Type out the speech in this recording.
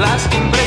lasting.